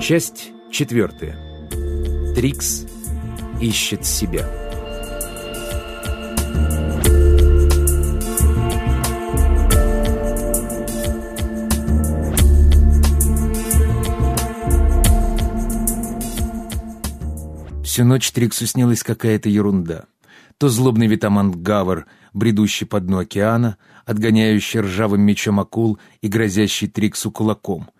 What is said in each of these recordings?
Часть четвертая. Трикс ищет себя. Всю ночь Триксу снилась какая-то ерунда. То злобный витамант Гавр, бредущий по дну океана, отгоняющий ржавым мечом акул и грозящий Триксу кулаком —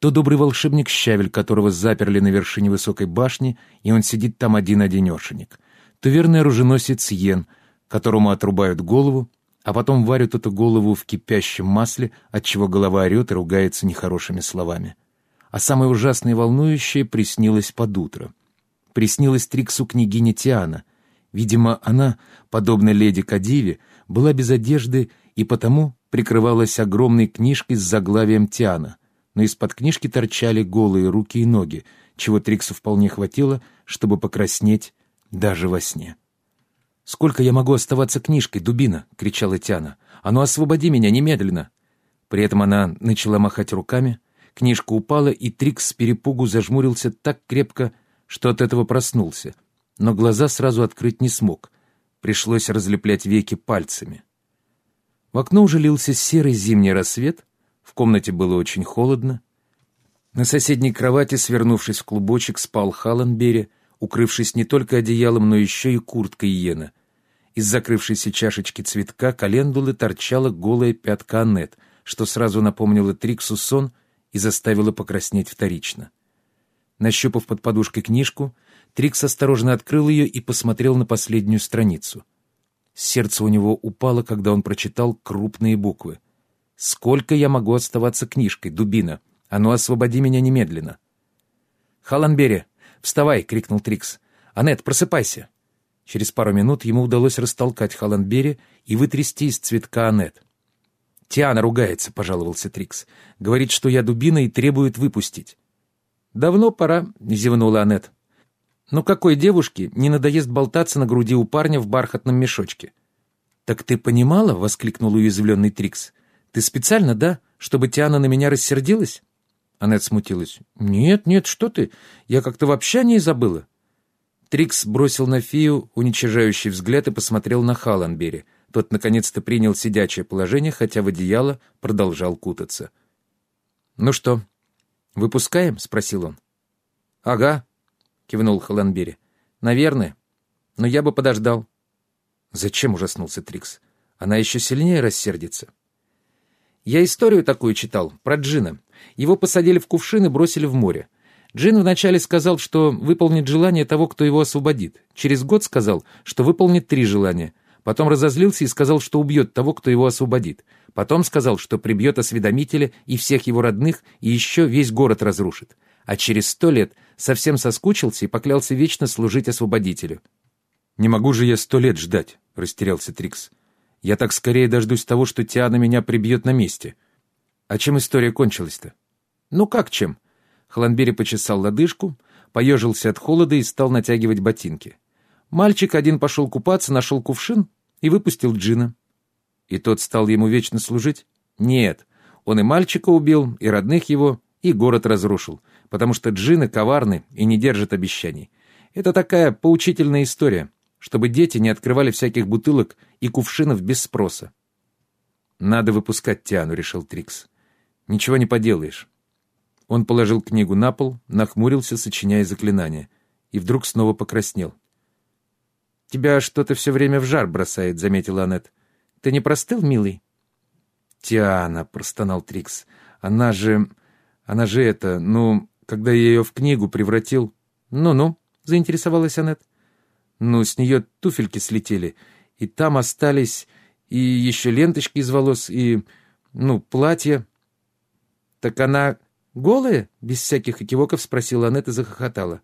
то добрый волшебник Щавель, которого заперли на вершине высокой башни, и он сидит там один-одинешенек, то верный оруженосец Йен, которому отрубают голову, а потом варят эту голову в кипящем масле, отчего голова орет и ругается нехорошими словами. А самое ужасное и волнующее приснилось под утро. Приснилось Триксу княгиня Тиана. Видимо, она, подобно леди Кадиве, была без одежды и потому прикрывалась огромной книжкой с заглавием Тиана но из-под книжки торчали голые руки и ноги, чего Триксу вполне хватило, чтобы покраснеть даже во сне. «Сколько я могу оставаться книжкой, дубина?» — кричала Тяна. «А ну освободи меня немедленно!» При этом она начала махать руками, книжка упала, и Трикс с перепугу зажмурился так крепко, что от этого проснулся, но глаза сразу открыть не смог. Пришлось разлеплять веки пальцами. В окно уже лился серый зимний рассвет, в комнате было очень холодно. На соседней кровати, свернувшись в клубочек, спал Халленбери, укрывшись не только одеялом, но еще и курткой иена. Из закрывшейся чашечки цветка календулы торчала голая пятка Аннет, что сразу напомнило Триксу сон и заставило покраснеть вторично. Нащупав под подушкой книжку, Трикс осторожно открыл ее и посмотрел на последнюю страницу. Сердце у него упало, когда он прочитал крупные буквы — Сколько я могу оставаться книжкой, дубина? А ну, освободи меня немедленно. «Халанбери, вставай!» — крикнул Трикс. «Анет, просыпайся!» Через пару минут ему удалось растолкать Халанбери и вытрясти из цветка Анет. «Тиана ругается», — пожаловался Трикс. «Говорит, что я дубина и требует выпустить». «Давно пора», — зевнула Анет. «Ну какой девушке не надоест болтаться на груди у парня в бархатном мешочке?» «Так ты понимала?» — воскликнул уязвленный Трикс. Ты специально, да? Чтобы Тиана на меня рассердилась?» Аннет смутилась. «Нет, нет, что ты? Я как-то вообще о ней забыла». Трикс бросил на Фию уничижающий взгляд и посмотрел на Халанбери. Тот наконец-то принял сидячее положение, хотя в одеяло продолжал кутаться. «Ну что, выпускаем?» — спросил он. «Ага», — кивнул Халанбери. «Наверное. Но я бы подождал». «Зачем?» — ужаснулся Трикс. «Она еще сильнее рассердится». Я историю такую читал, про Джина. Его посадили в кувшин и бросили в море. Джин вначале сказал, что выполнит желание того, кто его освободит. Через год сказал, что выполнит три желания. Потом разозлился и сказал, что убьет того, кто его освободит. Потом сказал, что прибьет осведомителя и всех его родных, и еще весь город разрушит. А через сто лет совсем соскучился и поклялся вечно служить освободителю. «Не могу же я сто лет ждать», — растерялся Трикс. Я так скорее дождусь того, что Тиана меня прибьет на месте. А чем история кончилась-то? Ну как чем? Хланбери почесал лодыжку, поежился от холода и стал натягивать ботинки. Мальчик один пошел купаться, нашел кувшин и выпустил Джина. И тот стал ему вечно служить? Нет, он и мальчика убил, и родных его, и город разрушил, потому что джины коварны и не держат обещаний. Это такая поучительная история чтобы дети не открывали всяких бутылок и кувшинов без спроса. «Надо выпускать Тиану», — решил Трикс. «Ничего не поделаешь». Он положил книгу на пол, нахмурился, сочиняя заклинание, и вдруг снова покраснел. «Тебя что-то все время в жар бросает», — заметила Аннет. «Ты не простыл, милый?» «Тиана», — простонал Трикс. «Она же... Она же это... Ну, когда я ее в книгу превратил...» «Ну-ну», — заинтересовалась Аннет. Ну, с нее туфельки слетели, и там остались и еще ленточки из волос, и, ну, платье. Так она голая? Без всяких экивоков спросила Аннет и захохотала.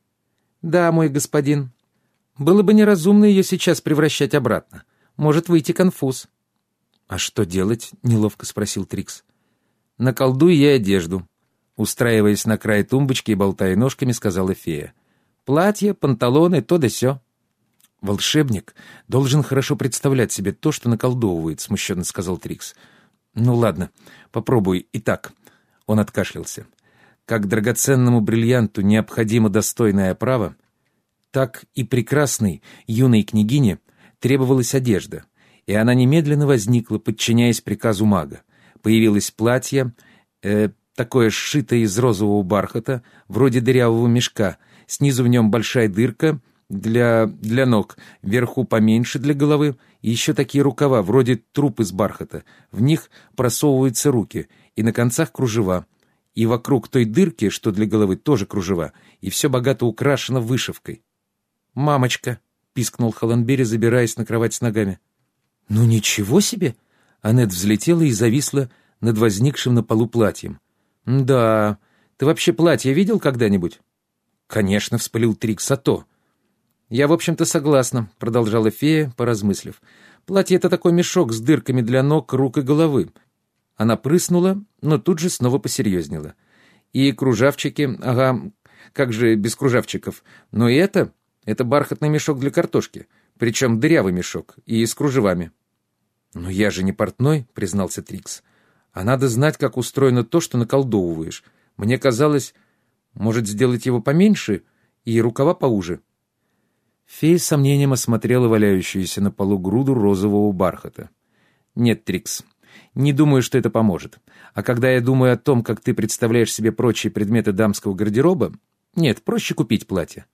Да, мой господин. Было бы неразумно ее сейчас превращать обратно. Может выйти конфуз. А что делать? Неловко спросил Трикс. Наколдуй ей одежду. Устраиваясь на край тумбочки и болтая ножками, сказала фея. Платье, панталоны, то да сё. «Волшебник должен хорошо представлять себе то, что наколдовывает», — смущенно сказал Трикс. «Ну ладно, попробуй. Итак...» — он откашлялся. Как драгоценному бриллианту необходимо достойное оправа, так и прекрасной юной княгине требовалась одежда, и она немедленно возникла, подчиняясь приказу мага. Появилось платье, э, такое сшитое из розового бархата, вроде дырявого мешка, снизу в нем большая дырка для, для ног, вверху поменьше для головы, и еще такие рукава, вроде труб из бархата. В них просовываются руки, и на концах кружева. И вокруг той дырки, что для головы, тоже кружева, и все богато украшено вышивкой. «Мамочка!» — пискнул Холландбери, забираясь на кровать с ногами. «Ну ничего себе!» Аннет взлетела и зависла над возникшим на полу платьем. «Да, ты вообще платье видел когда-нибудь?» «Конечно», — вспылил Трикс, а то. «Я, в общем-то, согласна», — продолжала фея, поразмыслив. «Платье — это такой мешок с дырками для ног, рук и головы». Она прыснула, но тут же снова посерьезнела. «И кружавчики, ага, как же без кружавчиков. Но и это, это бархатный мешок для картошки, причем дырявый мешок, и с кружевами». «Но я же не портной», — признался Трикс. «А надо знать, как устроено то, что наколдовываешь. Мне казалось, может, сделать его поменьше и рукава поуже?» Фея с сомнением осмотрела валяющуюся на полу груду розового бархата. «Нет, Трикс, не думаю, что это поможет. А когда я думаю о том, как ты представляешь себе прочие предметы дамского гардероба, нет, проще купить платье».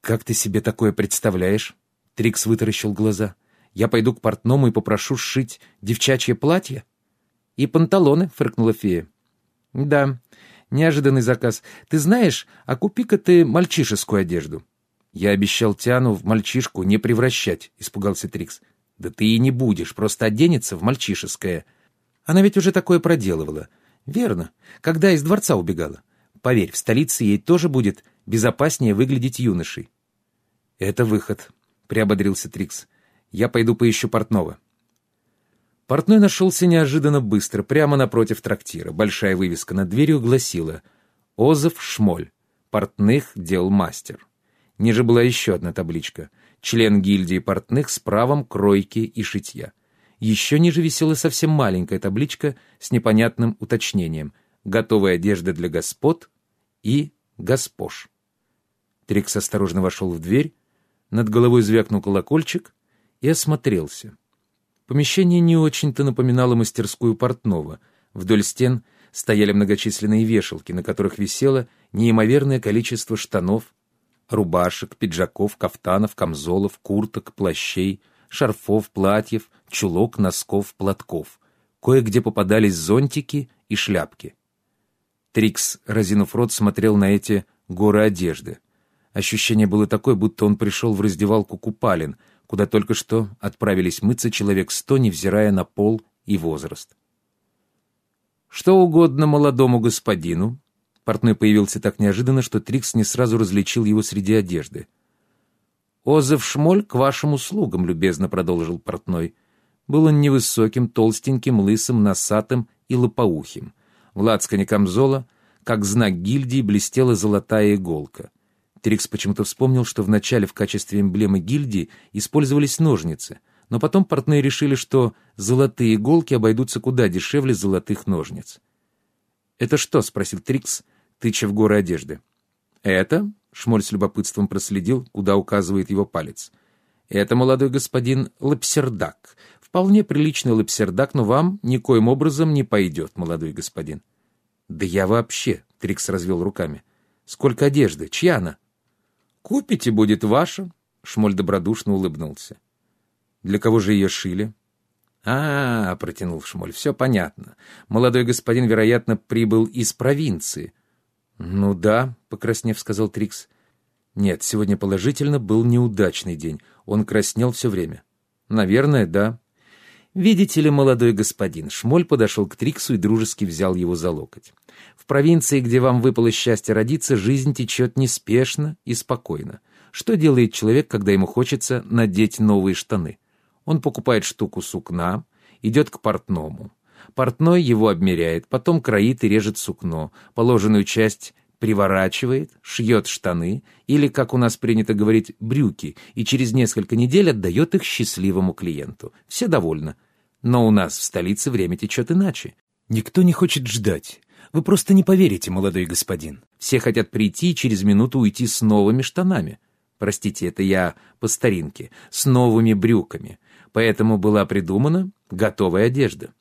«Как ты себе такое представляешь?» Трикс вытаращил глаза. «Я пойду к портному и попрошу сшить девчачье платье?» «И панталоны», — фыркнула фея. «Да, неожиданный заказ. Ты знаешь, а купи-ка ты мальчишескую одежду». «Я обещал Тиану в мальчишку не превращать», — испугался Трикс. «Да ты и не будешь, просто оденется в мальчишеское. Она ведь уже такое проделывала. Верно, когда из дворца убегала. Поверь, в столице ей тоже будет безопаснее выглядеть юношей». «Это выход», — приободрился Трикс. «Я пойду поищу портного». Портной нашелся неожиданно быстро, прямо напротив трактира. Большая вывеска над дверью гласила «Озов Шмоль. Портных дел мастер». Ниже была еще одна табличка. Член гильдии портных с правом кройки и шитья. Еще ниже висела совсем маленькая табличка с непонятным уточнением. Готовая одежда для господ и госпож. Трикс осторожно вошел в дверь, над головой звякнул колокольчик и осмотрелся. Помещение не очень-то напоминало мастерскую портного. Вдоль стен стояли многочисленные вешалки, на которых висело неимоверное количество штанов, рубашек, пиджаков, кафтанов, камзолов, курток, плащей, шарфов, платьев, чулок, носков, платков. Кое-где попадались зонтики и шляпки. Трикс, разинув рот, смотрел на эти горы одежды. Ощущение было такое, будто он пришел в раздевалку купалин, куда только что отправились мыться человек сто, невзирая на пол и возраст. «Что угодно молодому господину», Портной появился так неожиданно, что Трикс не сразу различил его среди одежды. «Озев Шмоль к вашим услугам», — любезно продолжил портной. Был он невысоким, толстеньким, лысым, носатым и лопоухим. В лацкане камзола, как знак гильдии, блестела золотая иголка. Трикс почему-то вспомнил, что вначале в качестве эмблемы гильдии использовались ножницы, но потом портные решили, что золотые иголки обойдутся куда дешевле золотых ножниц. «Это что?» — спросил Трикс, тыча в горы одежды. «Это?» — Шмоль с любопытством проследил, куда указывает его палец. «Это, молодой господин, лапсердак. Вполне приличный лапсердак, но вам никоим образом не пойдет, молодой господин». «Да я вообще!» — Трикс развел руками. «Сколько одежды? Чья она?» «Купите, будет ваша», — Шмоль добродушно улыбнулся. «Для кого же ее шили?» «А, протянул Шмоль, — все понятно. Молодой господин, вероятно, прибыл из провинции. «Ну да», — покраснев, сказал Трикс. «Нет, сегодня положительно был неудачный день. Он краснел все время». «Наверное, да». «Видите ли, молодой господин», — Шмоль подошел к Триксу и дружески взял его за локоть. «В провинции, где вам выпало счастье родиться, жизнь течет неспешно и спокойно. Что делает человек, когда ему хочется надеть новые штаны? Он покупает штуку сукна, идет к портному. Портной его обмеряет, потом кроит и режет сукно, положенную часть приворачивает, шьет штаны или, как у нас принято говорить, брюки, и через несколько недель отдает их счастливому клиенту. Все довольны. Но у нас в столице время течет иначе. Никто не хочет ждать. Вы просто не поверите, молодой господин. Все хотят прийти и через минуту уйти с новыми штанами. Простите, это я по старинке, с новыми брюками. Поэтому была придумана готовая одежда.